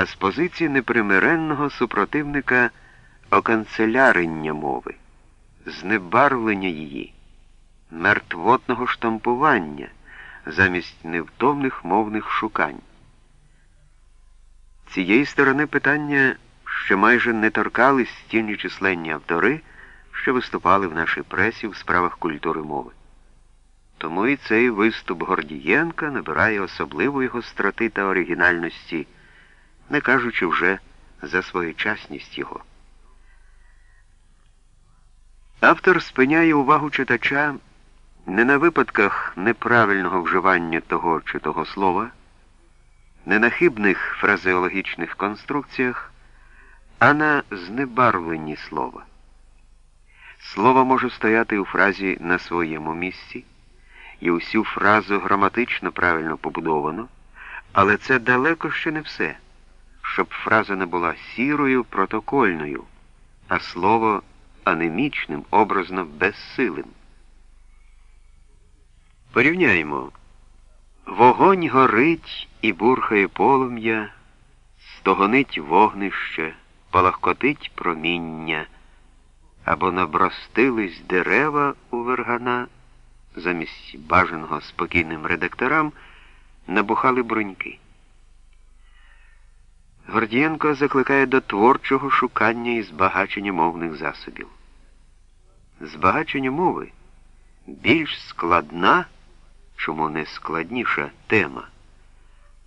а з позиції непримиренного супротивника оканцелярення мови, знебарвлення її, мертвотного штампування замість невтомних мовних шукань. Цієї сторони питання ще майже не торкались стільні численні автори, що виступали в нашій пресі в справах культури мови. Тому і цей виступ Гордієнка набирає особливої гостроти та оригінальності, не кажучи вже за своєчасність його. Автор спиняє увагу читача не на випадках неправильного вживання того чи того слова, не на хибних фразеологічних конструкціях, а на знебарвленні слова. Слово може стояти у фразі на своєму місці, і усю фразу граматично правильно побудовано, але це далеко ще не все, щоб фраза не була сірою, протокольною, а слово анемічним, образно безсилим. Порівняємо. Вогонь горить і бурхає полум'я, стогонить вогнище, палахкотить проміння, або набростились дерева у вергана, замість бажаного спокійним редакторам набухали бруньки. Гордієнко закликає до творчого шукання і збагачення мовних засобів. Збагачення мови більш складна, чому не складніша тема.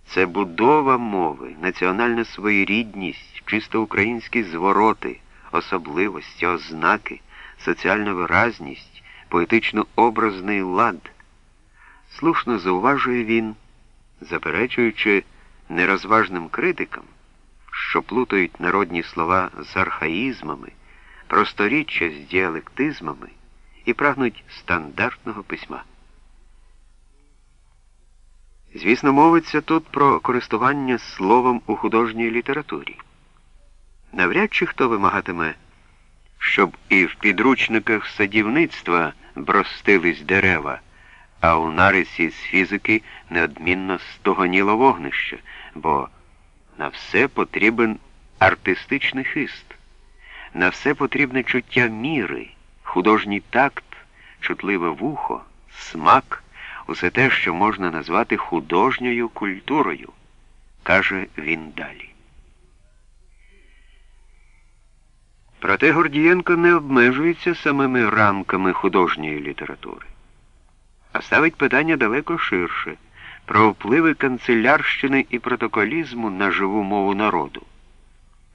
Це будова мови, національна своєрідність, чисто українські звороти, особливості, ознаки, соціальна виразність, поетично-образний лад. Слушно зауважує він, заперечуючи нерозважним критикам, що плутають народні слова з архаїзмами, просторіччя з діалектизмами і прагнуть стандартного письма. Звісно, мовиться тут про користування словом у художній літературі. Навряд чи хто вимагатиме, щоб і в підручниках садівництва бростились дерева, а у нарисі з фізики неодмінно стогоніло вогнище, бо на все потрібен артистичний хист, на все потрібне чуття міри, художній такт, чутливе вухо, смак усе те, що можна назвати художньою культурою, каже він далі. Проте Гордієнко не обмежується самими рамками художньої літератури, а ставить питання далеко ширше про впливи канцелярщини і протоколізму на живу мову народу,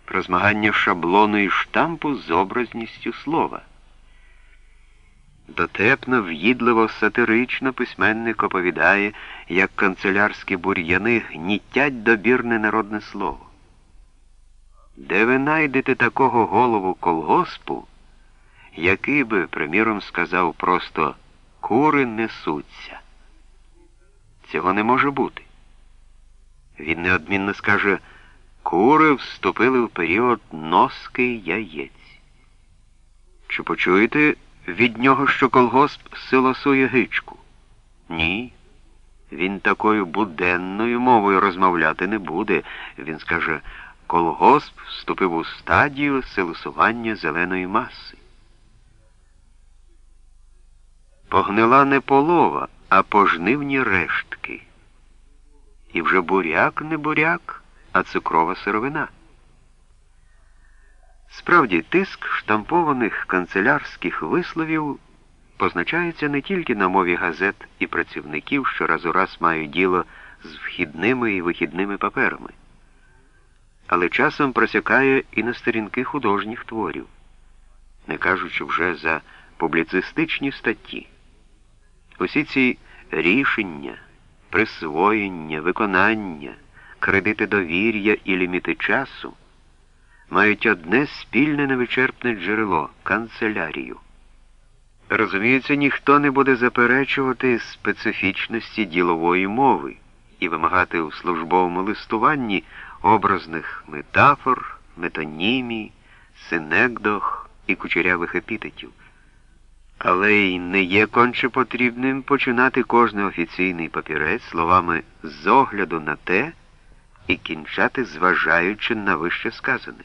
про змагання шаблону і штампу з образністю слова. Дотепно, в'їдливо, сатирично письменник оповідає, як канцелярські бур'яни гнітять добірне народне слово. Де ви найдете такого голову колгоспу, який би, приміром, сказав просто кури несуться? Цього не може бути. Він неодмінно скаже, кури вступили в період носки яєць. Чи почуєте? від нього, що колгосп силосує гичку. Ні. Він такою буденною мовою розмовляти не буде. Він скаже, колгосп вступив у стадію силосування зеленої маси. Погнила не полова, а пожнивні рештки. І вже буряк не буряк, а цукрова сировина. Справді, тиск штампованих канцелярських висловів позначається не тільки на мові газет і працівників, що раз у раз мають діло з вхідними і вихідними паперами, але часом просякає і на сторінки художніх творів, не кажучи вже за публіцистичні статті. Усі ці рішення, присвоєння, виконання, кредити довір'я і ліміти часу мають одне спільне невичерпне джерело канцелярію. Розуміється, ніхто не буде заперечувати специфічності ділової мови і вимагати у службовому листуванні образних метафор, метонімій, синекдох і кучерявих епітетів. Але й не є конче потрібним починати кожний офіційний папірець словами з огляду на те, і кінчати, зважаючи на вище сказане.